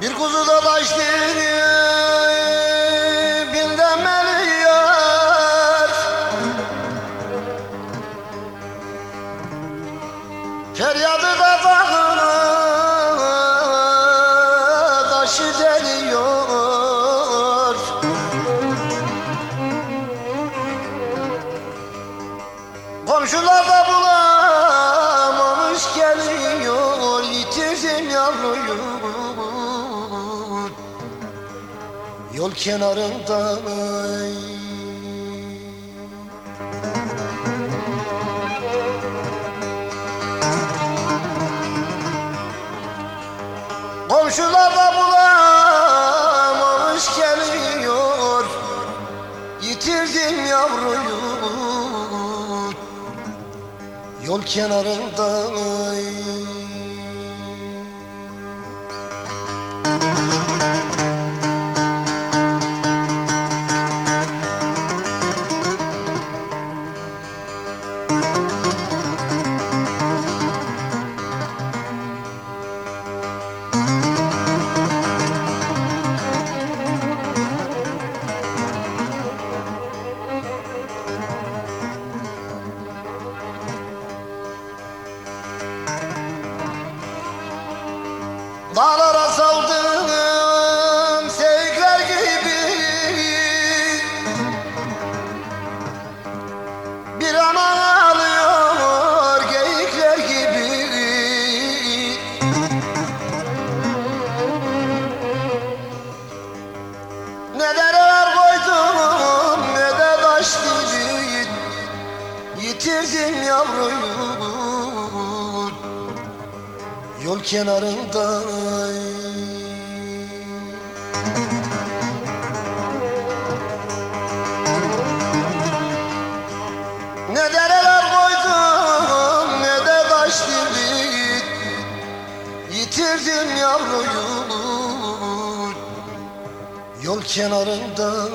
Bir kuzu da kaçtı bin demeli yar Feryadı da dağına taşı deliyor. Komşular da bulamamış geliyor Yitirdim yavruyu Yol kenarında Komşular da bulamamış geliyor. Yitirdim yavruyu. Yol kenarında Dağlara saldım sevgiler gibi. Bir aman ağlıyor geyikler gibi. Ne dereler koydum ne de taş dili Yitirdim yavruyu Yol kenarında. Ne dereler koydum ne de taş dili Yitirdim yavruyu Yol kenarında